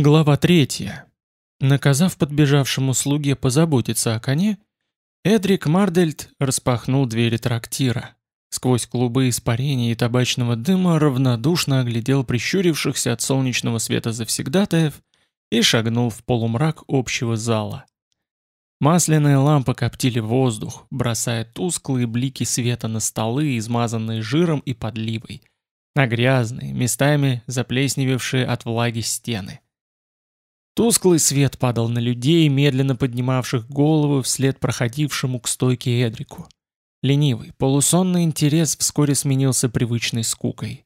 Глава третья. Наказав подбежавшему слуге позаботиться о коне, Эдрик Мардельт распахнул двери трактира. Сквозь клубы испарения и табачного дыма равнодушно оглядел прищурившихся от солнечного света завсегдатаев и шагнул в полумрак общего зала. Масляные лампы коптили воздух, бросая тусклые блики света на столы, измазанные жиром и подливой, на грязные, местами заплесневевшие от влаги стены. Тусклый свет падал на людей, медленно поднимавших головы вслед проходившему к стойке Эдрику. Ленивый, полусонный интерес вскоре сменился привычной скукой.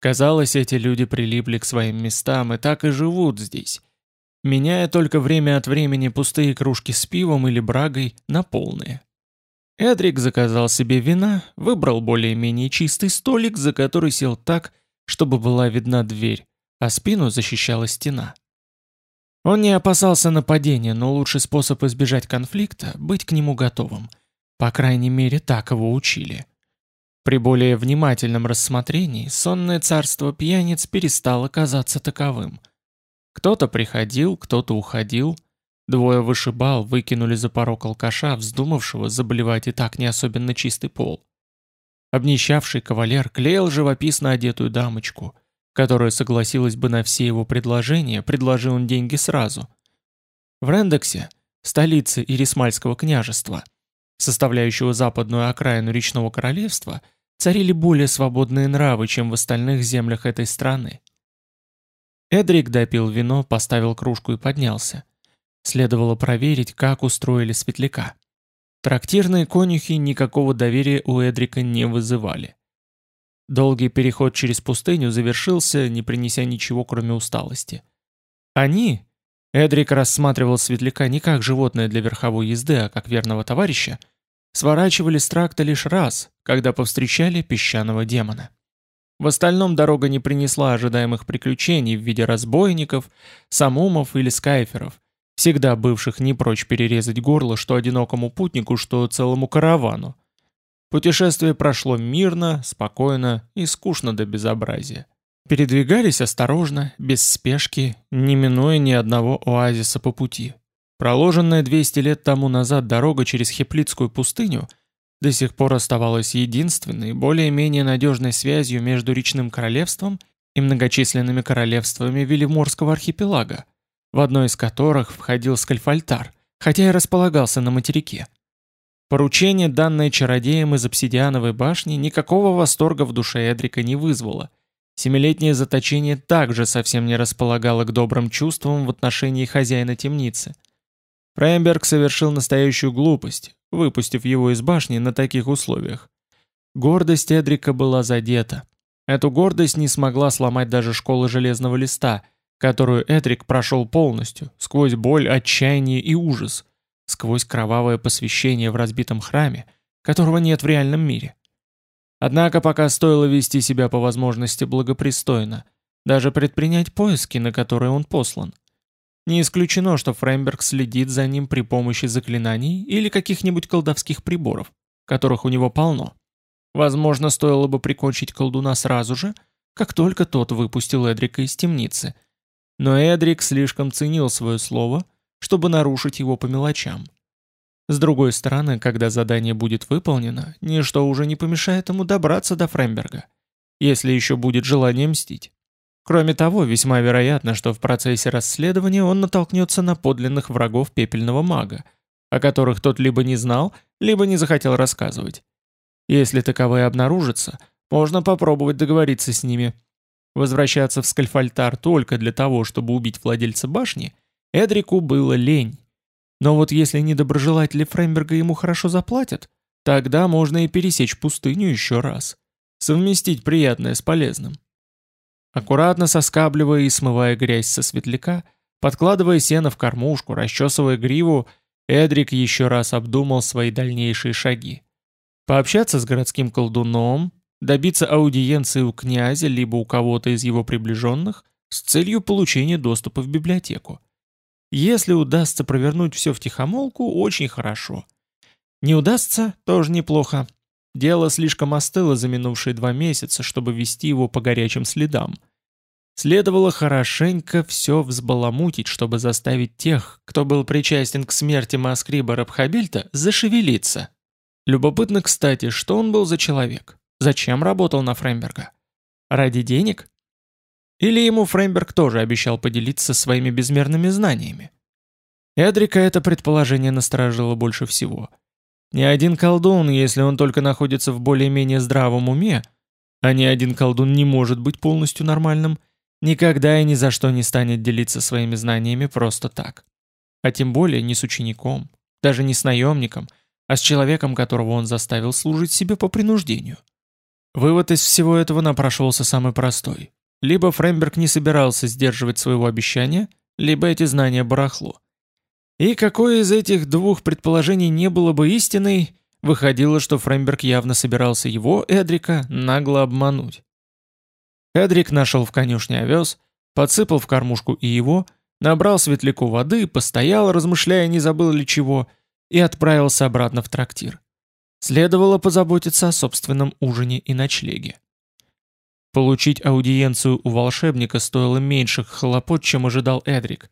Казалось, эти люди прилипли к своим местам и так и живут здесь, меняя только время от времени пустые кружки с пивом или брагой на полные. Эдрик заказал себе вина, выбрал более-менее чистый столик, за который сел так, чтобы была видна дверь, а спину защищала стена. Он не опасался нападения, но лучший способ избежать конфликта – быть к нему готовым. По крайней мере, так его учили. При более внимательном рассмотрении сонное царство пьяниц перестало казаться таковым. Кто-то приходил, кто-то уходил. Двое вышибал выкинули за порог алкаша, вздумавшего заболевать и так не особенно чистый пол. Обнищавший кавалер клеил живописно одетую дамочку – которая согласилась бы на все его предложения, предложил он деньги сразу. В Рендексе, столице Ирисмальского княжества, составляющего западную окраину речного королевства, царили более свободные нравы, чем в остальных землях этой страны. Эдрик допил вино, поставил кружку и поднялся. Следовало проверить, как устроили светляка. Трактирные конюхи никакого доверия у Эдрика не вызывали. Долгий переход через пустыню завершился, не принеся ничего, кроме усталости. Они, Эдрик рассматривал светляка не как животное для верховой езды, а как верного товарища, сворачивали с тракта лишь раз, когда повстречали песчаного демона. В остальном дорога не принесла ожидаемых приключений в виде разбойников, самумов или скайферов, всегда бывших не прочь перерезать горло что одинокому путнику, что целому каравану. Путешествие прошло мирно, спокойно и скучно до безобразия. Передвигались осторожно, без спешки, не минуя ни одного оазиса по пути. Проложенная 200 лет тому назад дорога через Хеплитскую пустыню до сих пор оставалась единственной, более-менее надежной связью между речным королевством и многочисленными королевствами Велиморского архипелага, в одно из которых входил Скальфальтар, хотя и располагался на материке. Поручение, данное чародеем из обсидиановой башни, никакого восторга в душе Эдрика не вызвало. Семилетнее заточение также совсем не располагало к добрым чувствам в отношении хозяина темницы. Фреймберг совершил настоящую глупость, выпустив его из башни на таких условиях. Гордость Эдрика была задета. Эту гордость не смогла сломать даже школа Железного Листа, которую Эдрик прошел полностью, сквозь боль, отчаяние и ужас – сквозь кровавое посвящение в разбитом храме, которого нет в реальном мире. Однако пока стоило вести себя по возможности благопристойно, даже предпринять поиски, на которые он послан. Не исключено, что Фреймберг следит за ним при помощи заклинаний или каких-нибудь колдовских приборов, которых у него полно. Возможно, стоило бы прикончить колдуна сразу же, как только тот выпустил Эдрика из темницы. Но Эдрик слишком ценил свое слово чтобы нарушить его по мелочам. С другой стороны, когда задание будет выполнено, ничто уже не помешает ему добраться до Фремберга, если еще будет желание мстить. Кроме того, весьма вероятно, что в процессе расследования он натолкнется на подлинных врагов пепельного мага, о которых тот либо не знал, либо не захотел рассказывать. Если таковые обнаружатся, можно попробовать договориться с ними. Возвращаться в Скальфальтар только для того, чтобы убить владельца башни, Эдрику было лень. Но вот если недоброжелатели Фреймберга ему хорошо заплатят, тогда можно и пересечь пустыню еще раз. Совместить приятное с полезным. Аккуратно соскабливая и смывая грязь со светляка, подкладывая сено в кормушку, расчесывая гриву, Эдрик еще раз обдумал свои дальнейшие шаги. Пообщаться с городским колдуном, добиться аудиенции у князя либо у кого-то из его приближенных с целью получения доступа в библиотеку. Если удастся провернуть все в тихомолку, очень хорошо. Не удастся, тоже неплохо. Дело слишком остыло за минувшие два месяца, чтобы вести его по горячим следам. Следовало хорошенько все взбаламутить, чтобы заставить тех, кто был причастен к смерти Маскриба Рабхабильта, зашевелиться. Любопытно, кстати, что он был за человек. Зачем работал на Фреймберга? Ради денег? Или ему Фреймберг тоже обещал поделиться своими безмерными знаниями? Эдрика это предположение насторожило больше всего. Ни один колдун, если он только находится в более-менее здравом уме, а ни один колдун не может быть полностью нормальным – никогда и ни за что не станет делиться своими знаниями просто так. А тем более не с учеником, даже не с наемником, а с человеком, которого он заставил служить себе по принуждению. Вывод из всего этого напрашивался самый простой. Либо Фреймберг не собирался сдерживать своего обещания, либо эти знания барахло. И какое из этих двух предположений не было бы истиной, выходило, что Фреймберг явно собирался его, Эдрика, нагло обмануть. Эдрик нашел в конюшне овес, подсыпал в кормушку и его, набрал светляку воды, постоял, размышляя, не забыл ли чего, и отправился обратно в трактир. Следовало позаботиться о собственном ужине и ночлеге. Получить аудиенцию у волшебника стоило меньших хлопот, чем ожидал Эдрик.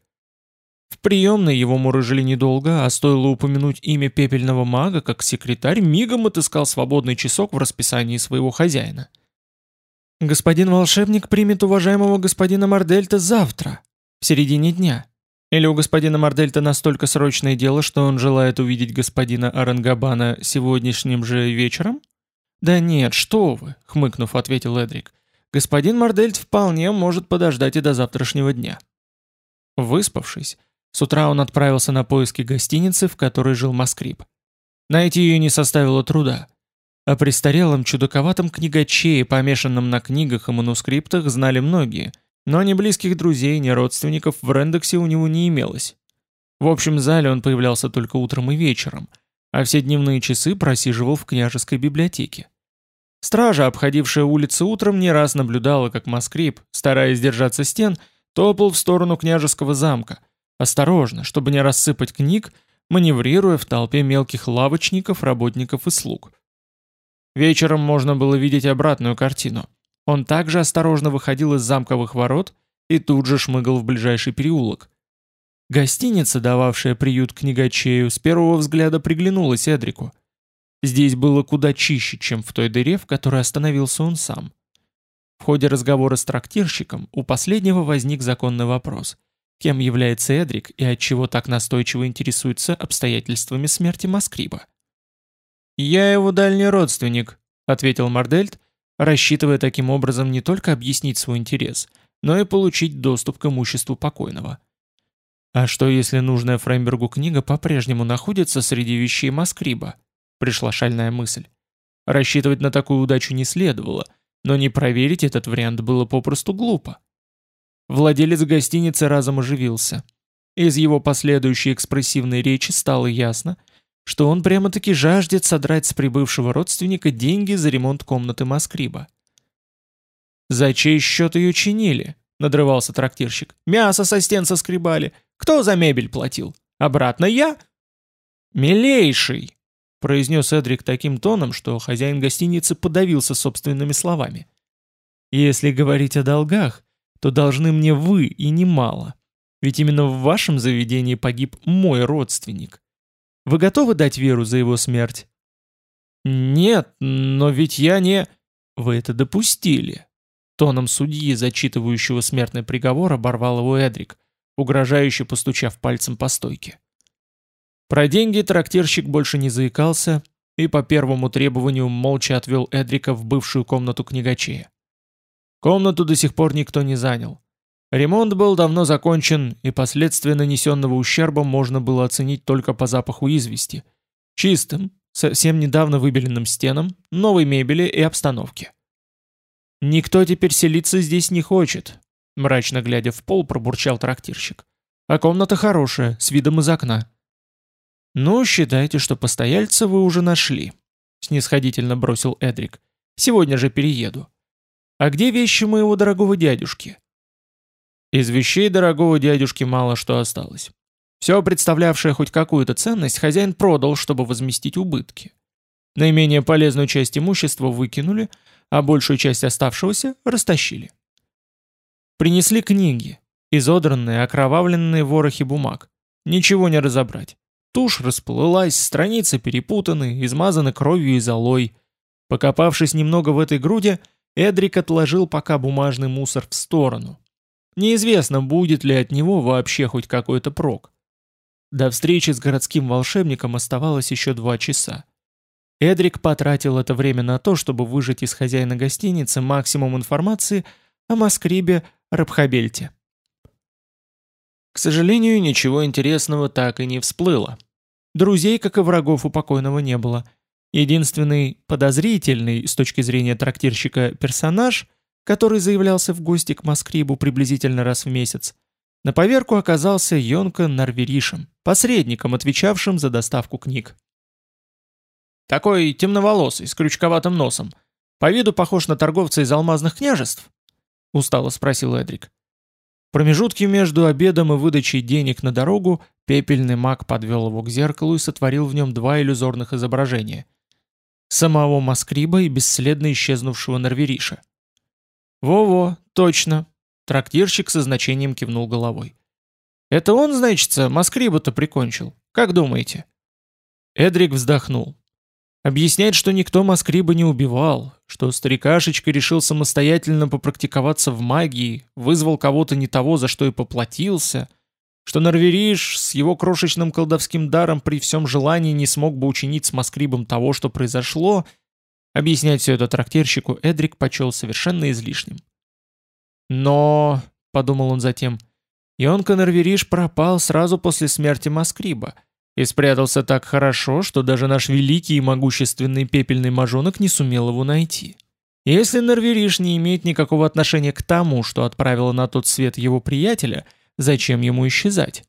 В приемной его мурыжили недолго, а стоило упомянуть имя пепельного мага, как секретарь мигом отыскал свободный часок в расписании своего хозяина – Господин волшебник примет уважаемого господина Мардельта завтра, в середине дня. Или у господина Мардельта настолько срочное дело, что он желает увидеть господина Арангабана сегодняшним же вечером? Да нет, что вы, хмыкнув, ответил Эдрик. Господин Мардельт вполне может подождать и до завтрашнего дня. Выспавшись, с утра он отправился на поиски гостиницы, в которой жил Маскрип. Найти ее не составило труда. О престарелом чудаковатом книгачее, помешанном на книгах и манускриптах, знали многие, но ни близких друзей, ни родственников в Рендексе у него не имелось. В общем зале он появлялся только утром и вечером, а все дневные часы просиживал в княжеской библиотеке. Стража, обходившая улицы утром, не раз наблюдала, как Маскрип, стараясь держаться стен, топал в сторону княжеского замка, осторожно, чтобы не рассыпать книг, маневрируя в толпе мелких лавочников, работников и слуг. Вечером можно было видеть обратную картину. Он также осторожно выходил из замковых ворот и тут же шмыгал в ближайший переулок. Гостиница, дававшая приют книгачею, с первого взгляда приглянулась Эдрику. Здесь было куда чище, чем в той дыре, в которой остановился он сам. В ходе разговора с трактирщиком у последнего возник законный вопрос. Кем является Эдрик и от чего так настойчиво интересуется обстоятельствами смерти Маскриба? «Я его дальний родственник», — ответил Мардельт, рассчитывая таким образом не только объяснить свой интерес, но и получить доступ к имуществу покойного. А что если нужная Фреймбергу книга по-прежнему находится среди вещей Маскриба? Пришла шальная мысль. Рассчитывать на такую удачу не следовало, но не проверить этот вариант было попросту глупо. Владелец гостиницы разом оживился. Из его последующей экспрессивной речи стало ясно, что он прямо-таки жаждет содрать с прибывшего родственника деньги за ремонт комнаты Маскриба. «За чей счет ее чинили?» — надрывался трактирщик. «Мясо со стен соскребали. Кто за мебель платил? Обратно я?» «Милейший!» — произнес Эдрик таким тоном, что хозяин гостиницы подавился собственными словами. «Если говорить о долгах, то должны мне вы и немало. Ведь именно в вашем заведении погиб мой родственник. Вы готовы дать веру за его смерть?» «Нет, но ведь я не...» «Вы это допустили». Тоном судьи, зачитывающего смертный приговор, оборвал его Эдрик, угрожающе постучав пальцем по стойке. Про деньги трактирщик больше не заикался и по первому требованию молча отвел Эдрика в бывшую комнату книгачея. Комнату до сих пор никто не занял. Ремонт был давно закончен, и последствия нанесенного ущерба можно было оценить только по запаху извести. Чистым, совсем недавно выбеленным стенам, новой мебели и обстановке. «Никто теперь селиться здесь не хочет», — мрачно глядя в пол, пробурчал трактирщик. «А комната хорошая, с видом из окна». «Ну, считайте, что постояльца вы уже нашли», — снисходительно бросил Эдрик. «Сегодня же перееду». «А где вещи моего дорогого дядюшки?» Из вещей дорогого дядюшки мало что осталось. Все представлявшее хоть какую-то ценность хозяин продал, чтобы возместить убытки. Наименее полезную часть имущества выкинули, а большую часть оставшегося растащили. Принесли книги, изодранные, окровавленные ворохи бумаг. Ничего не разобрать. Тушь расплылась, страницы перепутаны, измазаны кровью и золой. Покопавшись немного в этой груди, Эдрик отложил пока бумажный мусор в сторону. Неизвестно, будет ли от него вообще хоть какой-то прок. До встречи с городским волшебником оставалось еще два часа. Эдрик потратил это время на то, чтобы выжать из хозяина гостиницы максимум информации о Маскрибе Рабхабельте. К сожалению, ничего интересного так и не всплыло. Друзей, как и врагов, у покойного не было. Единственный подозрительный с точки зрения трактирщика персонаж, который заявлялся в гости к Маскрибу приблизительно раз в месяц, на поверку оказался Йонка Нарверишем, посредником, отвечавшим за доставку книг. Такой темноволосый, с крючковатым носом. По виду похож на торговца из алмазных княжеств? Устало спросил Эдрик. В промежутке между обедом и выдачей денег на дорогу пепельный маг подвел его к зеркалу и сотворил в нем два иллюзорных изображения. Самого Маскриба и бесследно исчезнувшего Нарвериша. «Во-во, точно!» Трактирщик со значением кивнул головой. «Это он, значит, Маскриба-то прикончил? Как думаете?» Эдрик вздохнул. Объяснять, что никто Маскриба не убивал, что старикашечка решил самостоятельно попрактиковаться в магии, вызвал кого-то не того, за что и поплатился, что Норвериш с его крошечным колдовским даром при всем желании не смог бы учинить с Маскрибом того, что произошло, объяснять все это трактирщику Эдрик почел совершенно излишним. «Но», — подумал он затем, — «Йонка Норвериш пропал сразу после смерти Маскриба» и спрятался так хорошо, что даже наш великий и могущественный пепельный мажонок не сумел его найти. Если Норвериш не имеет никакого отношения к тому, что отправило на тот свет его приятеля, зачем ему исчезать?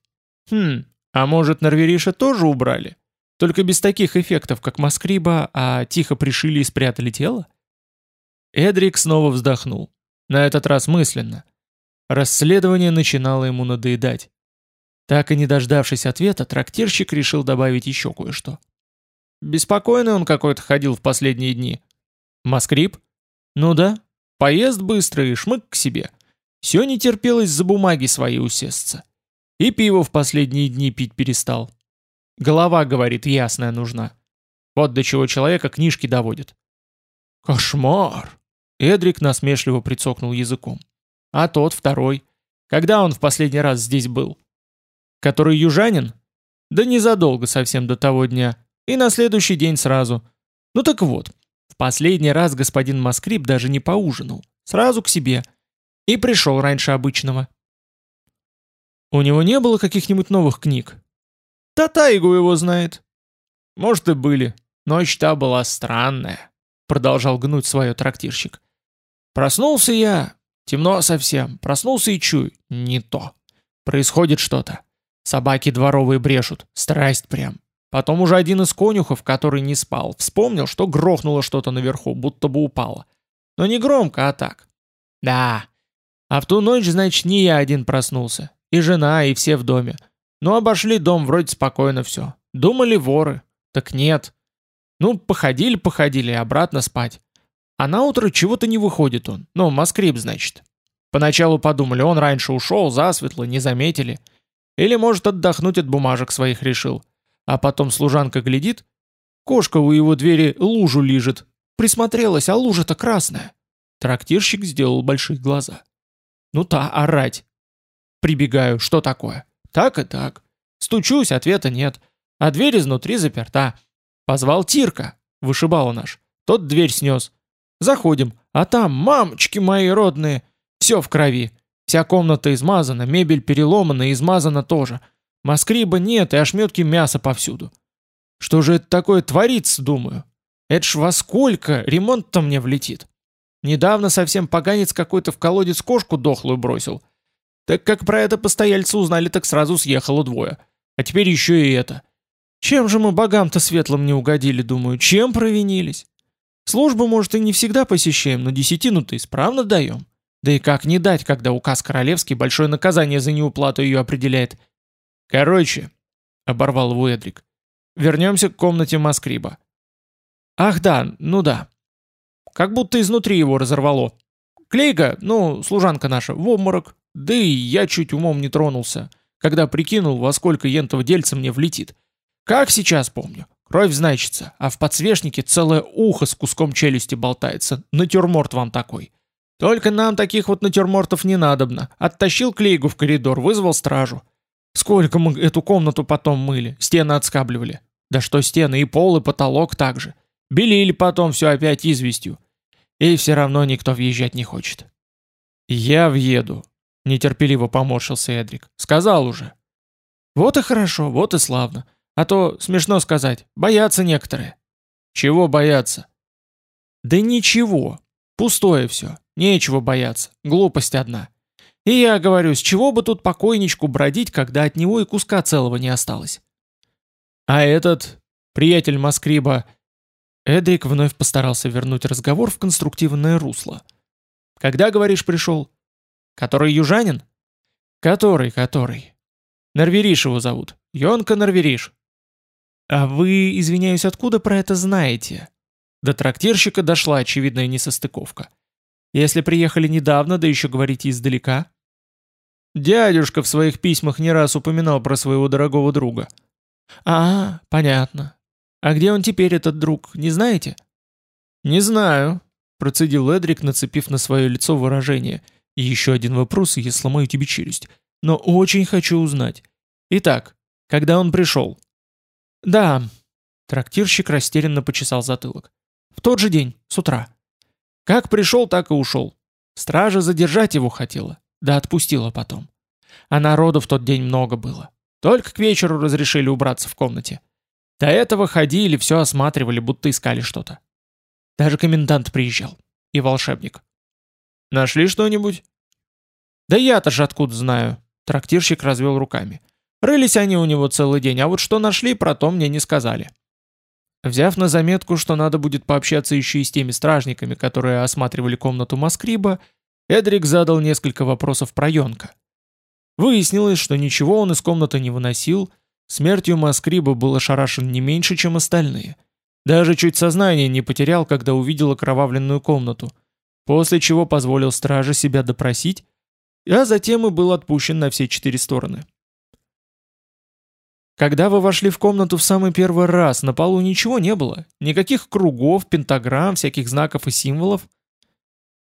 Хм, а может Норвериша тоже убрали? Только без таких эффектов, как Маскриба, а тихо пришили и спрятали тело? Эдрик снова вздохнул. На этот раз мысленно. Расследование начинало ему надоедать. Так и не дождавшись ответа, трактирщик решил добавить еще кое-что. Беспокойный он какой-то ходил в последние дни. Маскрип? Ну да. Поезд быстрый, шмык к себе. Все не терпелось за бумаги свои усесться. И пиво в последние дни пить перестал. Голова, говорит, ясная нужна. Вот до чего человека книжки доводит. Кошмар! Эдрик насмешливо прицокнул языком. А тот, второй. Когда он в последний раз здесь был? Который южанин? Да незадолго совсем до того дня. И на следующий день сразу. Ну так вот, в последний раз господин Маскрип даже не поужинал. Сразу к себе. И пришел раньше обычного. У него не было каких-нибудь новых книг? Татайгу его знает. Может и были. Ночь та была странная. Продолжал гнуть свое трактирщик. Проснулся я. Темно совсем. Проснулся и чую. Не то. Происходит что-то. Собаки дворовые брешут, страсть прям. Потом уже один из конюхов, который не спал, вспомнил, что грохнуло что-то наверху, будто бы упало. Но не громко, а так. Да. А в ту ночь, значит, не я один проснулся. И жена, и все в доме. Ну, обошли дом, вроде спокойно все. Думали воры. Так нет. Ну, походили-походили, обратно спать. А на утро чего-то не выходит он. Ну, Москрип, значит. Поначалу подумали, он раньше ушел, засветло, не заметили. Или, может, отдохнуть от бумажек своих решил. А потом служанка глядит, кошка у его двери лужу лижет. Присмотрелась, а лужа-то красная. Трактирщик сделал большие глаза. Ну та, орать. Прибегаю, что такое? Так и так. Стучусь, ответа нет. А дверь изнутри заперта. Позвал Тирка, вышибал наш. Тот дверь снес. Заходим, а там, мамочки мои родные, все в крови. Вся комната измазана, мебель переломана и измазана тоже. Маскриба нет и ошметки мяса повсюду. Что же это такое творится, думаю? Это ж во сколько ремонт-то мне влетит? Недавно совсем поганец какой-то в колодец кошку дохлую бросил. Так как про это постояльцы узнали, так сразу съехало двое. А теперь еще и это. Чем же мы богам-то светлым не угодили, думаю, чем провинились? Службу, может, и не всегда посещаем, но десятину-то исправно даем. Да и как не дать, когда указ королевский большое наказание за неуплату ее определяет? Короче, оборвал его Эдрик, вернемся к комнате Маскриба. Ах да, ну да. Как будто изнутри его разорвало. Клейка, ну, служанка наша, в обморок. Да и я чуть умом не тронулся, когда прикинул, во сколько ентов дельца мне влетит. Как сейчас помню. Кровь значится, а в подсвечнике целое ухо с куском челюсти болтается. Натюрморт вам такой. Только нам таких вот натюрмортов не надобно. Оттащил Клейгу в коридор, вызвал стражу. Сколько мы эту комнату потом мыли, стены отскабливали. Да что стены, и пол, и потолок также. Белили потом все опять известью. И все равно никто въезжать не хочет. «Я въеду», — нетерпеливо поморщился Эдрик. «Сказал уже». «Вот и хорошо, вот и славно. А то, смешно сказать, боятся некоторые». «Чего бояться?» «Да ничего. Пустое все. Нечего бояться. Глупость одна. И я говорю, с чего бы тут покойничку бродить, когда от него и куска целого не осталось?» «А этот, приятель Маскриба...» Эдрик вновь постарался вернуть разговор в конструктивное русло. «Когда, говоришь, пришел?» «Который южанин?» «Который, который?» «Норвериш его зовут. Йонка Норвериш». «А вы, извиняюсь, откуда про это знаете?» До трактирщика дошла очевидная несостыковка. «Если приехали недавно, да еще говорите издалека?» «Дядюшка в своих письмах не раз упоминал про своего дорогого друга». «А, понятно. А где он теперь, этот друг, не знаете?» «Не знаю», — процедил Эдрик, нацепив на свое лицо выражение. «И еще один вопрос, и я сломаю тебе челюсть. Но очень хочу узнать. Итак, когда он пришел?» «Да», — трактирщик растерянно почесал затылок. «В тот же день, с утра. Как пришел, так и ушел. Стража задержать его хотела, да отпустила потом. А народу в тот день много было. Только к вечеру разрешили убраться в комнате. До этого ходили, все осматривали, будто искали что-то. Даже комендант приезжал. И волшебник. Нашли что-нибудь? Да я-то же откуда знаю. Трактирщик развел руками. Рылись они у него целый день, а вот что нашли, про то мне не сказали. Взяв на заметку, что надо будет пообщаться еще и с теми стражниками, которые осматривали комнату Маскриба, Эдрик задал несколько вопросов про Йонка. Выяснилось, что ничего он из комнаты не выносил, Смертью Маскриба был ошарашен не меньше, чем остальные. Даже чуть сознание не потерял, когда увидел окровавленную комнату, после чего позволил страже себя допросить, а затем и был отпущен на все четыре стороны. Когда вы вошли в комнату в самый первый раз, на полу ничего не было? Никаких кругов, пентаграмм, всяких знаков и символов?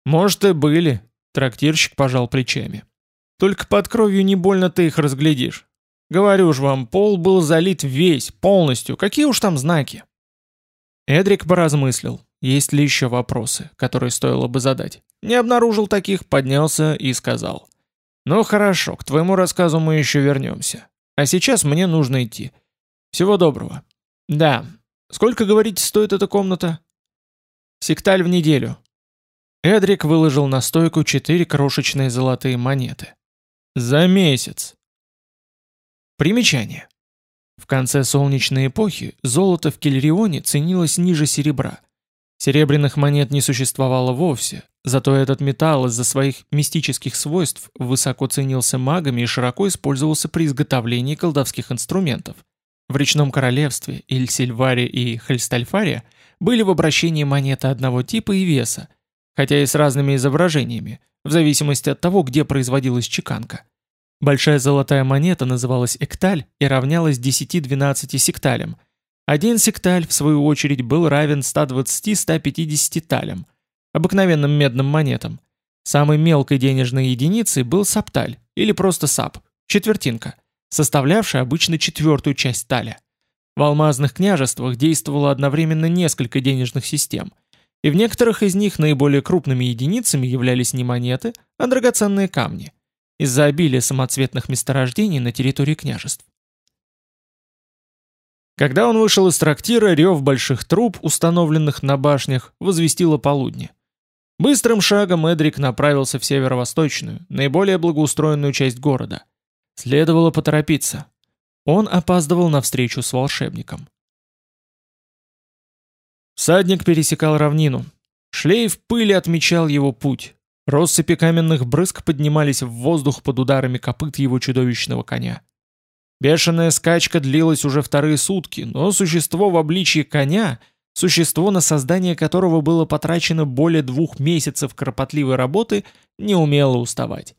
Может и были, трактирщик пожал плечами. Только под кровью не больно ты их разглядишь. Говорю ж вам, пол был залит весь, полностью. Какие уж там знаки? Эдрик поразмыслил, есть ли еще вопросы, которые стоило бы задать. Не обнаружил таких, поднялся и сказал. «Ну хорошо, к твоему рассказу мы еще вернемся. А сейчас мне нужно идти. Всего доброго». «Да. Сколько, говорите, стоит эта комната?» «Секталь в неделю». Эдрик выложил на стойку четыре крошечные золотые монеты. «За месяц», Примечание. В конце солнечной эпохи золото в Кельрионе ценилось ниже серебра. Серебряных монет не существовало вовсе, зато этот металл из-за своих мистических свойств высоко ценился магами и широко использовался при изготовлении колдовских инструментов. В речном королевстве Ильсильваре и Хальстальфаре были в обращении монеты одного типа и веса, хотя и с разными изображениями, в зависимости от того, где производилась чеканка. Большая золотая монета называлась экталь и равнялась 10-12 секталям. Один секталь, в свою очередь, был равен 120-150 талям, обыкновенным медным монетам. Самой мелкой денежной единицей был сапталь, или просто сап, четвертинка, составлявшая обычно четвертую часть таля. В алмазных княжествах действовало одновременно несколько денежных систем, и в некоторых из них наиболее крупными единицами являлись не монеты, а драгоценные камни – из-за обилия самоцветных месторождений на территории княжеств. Когда он вышел из трактира, рев больших труб, установленных на башнях, возвестило полудне. Быстрым шагом Эдрик направился в северо-восточную, наиболее благоустроенную часть города. Следовало поторопиться. Он опаздывал на встречу с волшебником. Садник пересекал равнину. Шлейф пыли отмечал его путь. Россыпи каменных брызг поднимались в воздух под ударами копыт его чудовищного коня. Бешеная скачка длилась уже вторые сутки, но существо в обличье коня, существо, на создание которого было потрачено более двух месяцев кропотливой работы, не умело уставать.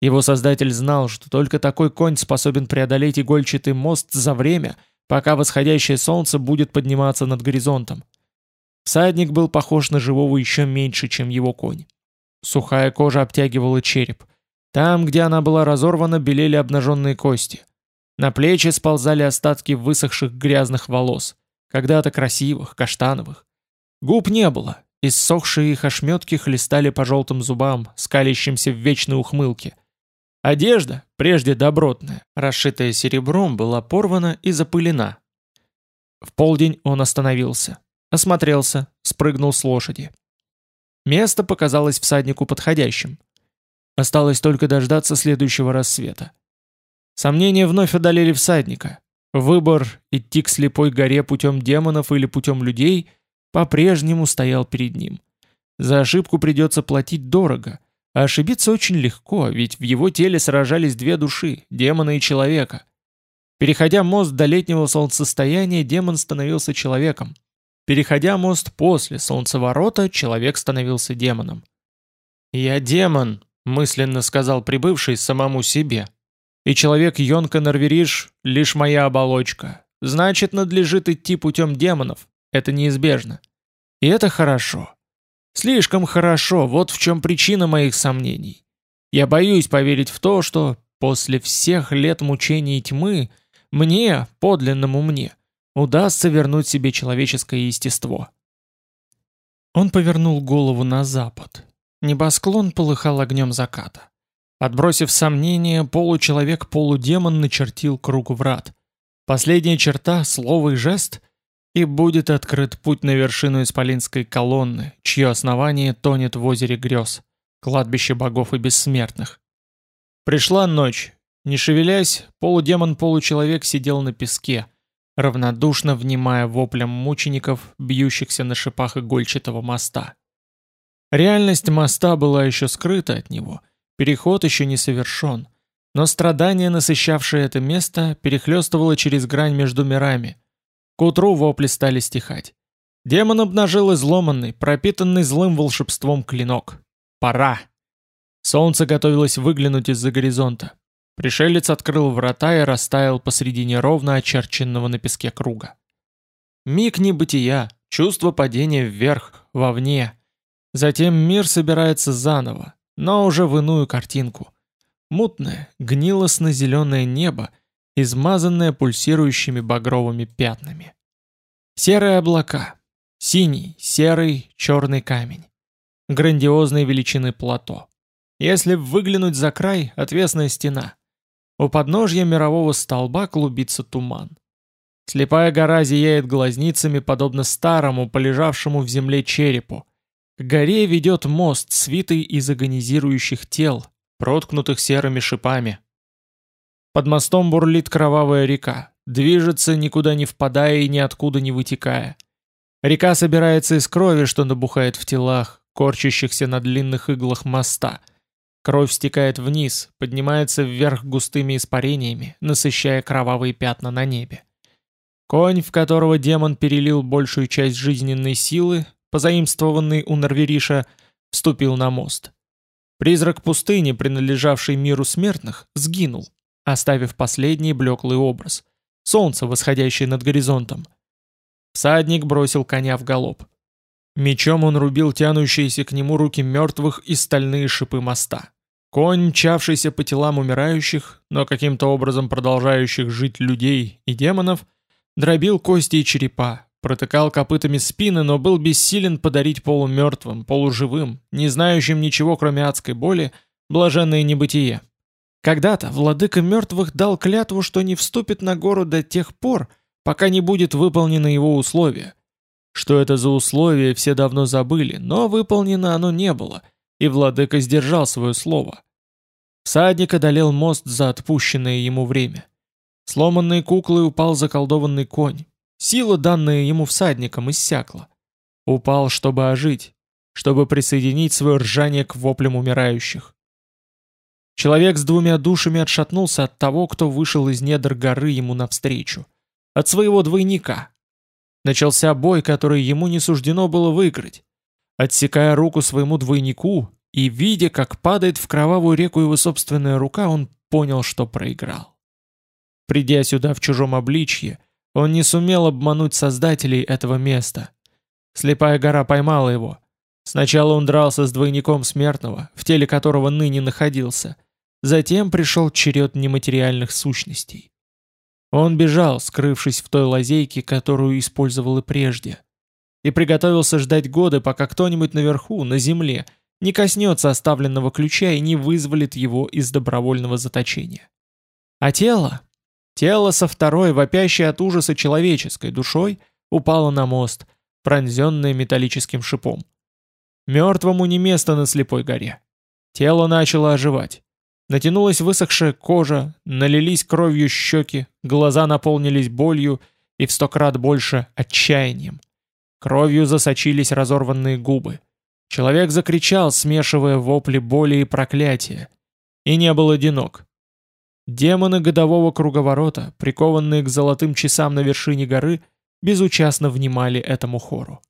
Его создатель знал, что только такой конь способен преодолеть игольчатый мост за время, пока восходящее солнце будет подниматься над горизонтом. Всадник был похож на живого еще меньше, чем его конь. Сухая кожа обтягивала череп. Там, где она была разорвана, белели обнаженные кости. На плечи сползали остатки высохших грязных волос, когда-то красивых, каштановых. Губ не было, иссохшие их ошметки хлестали по желтым зубам, скалящимся в вечной ухмылке. Одежда, прежде добротная, расшитая серебром, была порвана и запылена. В полдень он остановился, осмотрелся, спрыгнул с лошади. Место показалось всаднику подходящим. Осталось только дождаться следующего рассвета. Сомнения вновь одолели всадника. Выбор идти к слепой горе путем демонов или путем людей по-прежнему стоял перед ним. За ошибку придется платить дорого, а ошибиться очень легко, ведь в его теле сражались две души, демона и человека. Переходя мост до летнего солнцестояния, демон становился человеком. Переходя мост после солнцеворота, человек становился демоном. «Я демон», — мысленно сказал прибывший самому себе. «И человек Йонка Норвериш — лишь моя оболочка. Значит, надлежит идти путем демонов. Это неизбежно. И это хорошо. Слишком хорошо, вот в чем причина моих сомнений. Я боюсь поверить в то, что после всех лет мучений тьмы мне, подлинному мне, удастся вернуть себе человеческое естество. Он повернул голову на запад. Небосклон полыхал огнем заката. Отбросив сомнения, получеловек-полудемон начертил круг врат. Последняя черта, слово и жест — и будет открыт путь на вершину Исполинской колонны, чье основание тонет в озере грез, кладбище богов и бессмертных. Пришла ночь. Не шевелясь, полудемон-получеловек сидел на песке, равнодушно внимая воплям мучеников, бьющихся на шипах игольчатого моста. Реальность моста была еще скрыта от него, переход еще не совершен, но страдание, насыщавшее это место, перехлестывало через грань между мирами – к утру вопли стали стихать. Демон обнажил изломанный, пропитанный злым волшебством клинок. Пора. Солнце готовилось выглянуть из-за горизонта. Пришелец открыл врата и растаял посреди неровно очерченного на песке круга. Миг небытия, чувство падения вверх, вовне. Затем мир собирается заново, но уже в иную картинку. Мутное, гнилостно-зеленое небо — измазанная пульсирующими багровыми пятнами. Серые облака, синий, серый, черный камень. Грандиозной величины плато. Если выглянуть за край, отвесная стена. У подножья мирового столба клубится туман. Слепая гора зияет глазницами, подобно старому, полежавшему в земле черепу. К горе ведет мост, свитый из агонизирующих тел, проткнутых серыми шипами, под мостом бурлит кровавая река, движется, никуда не впадая и ниоткуда не вытекая. Река собирается из крови, что набухает в телах, корчащихся на длинных иглах моста. Кровь стекает вниз, поднимается вверх густыми испарениями, насыщая кровавые пятна на небе. Конь, в которого демон перелил большую часть жизненной силы, позаимствованный у Норвериша, вступил на мост. Призрак пустыни, принадлежавший миру смертных, сгинул, оставив последний блеклый образ. Солнце, восходящее над горизонтом. Всадник бросил коня в галоп. Мечом он рубил тянущиеся к нему руки мертвых и стальные шипы моста. Конь, мчавшийся по телам умирающих, но каким-то образом продолжающих жить людей и демонов, дробил кости и черепа, протыкал копытами спины, но был бессилен подарить полумертвым, полуживым, не знающим ничего кроме адской боли, блаженное небытие. Когда-то владыка мертвых дал клятву, что не вступит на гору до тех пор, пока не будет выполнено его условие. Что это за условие, все давно забыли, но выполнено оно не было, и владыка сдержал свое слово. Всадник одолел мост за отпущенное ему время. Сломанной куклой упал заколдованный конь. Сила, данная ему всадником, иссякла. Упал, чтобы ожить, чтобы присоединить свое ржание к воплям умирающих. Человек с двумя душами отшатнулся от того, кто вышел из недр горы ему навстречу. От своего двойника. Начался бой, который ему не суждено было выиграть. Отсекая руку своему двойнику и видя, как падает в кровавую реку его собственная рука, он понял, что проиграл. Придя сюда в чужом обличье, он не сумел обмануть создателей этого места. Слепая гора поймала его. Сначала он дрался с двойником смертного, в теле которого ныне находился. Затем пришел черед нематериальных сущностей. Он бежал, скрывшись в той лазейке, которую использовал и прежде. И приготовился ждать годы, пока кто-нибудь наверху, на земле, не коснется оставленного ключа и не вызволит его из добровольного заточения. А тело? Тело со второй, вопящей от ужаса человеческой душой, упало на мост, пронзенное металлическим шипом. Мертвому не место на слепой горе. Тело начало оживать. Натянулась высохшая кожа, налились кровью щеки, глаза наполнились болью и в сто крат больше отчаянием. Кровью засочились разорванные губы. Человек закричал, смешивая вопли боли и проклятия. И не был одинок. Демоны годового круговорота, прикованные к золотым часам на вершине горы, безучастно внимали этому хору.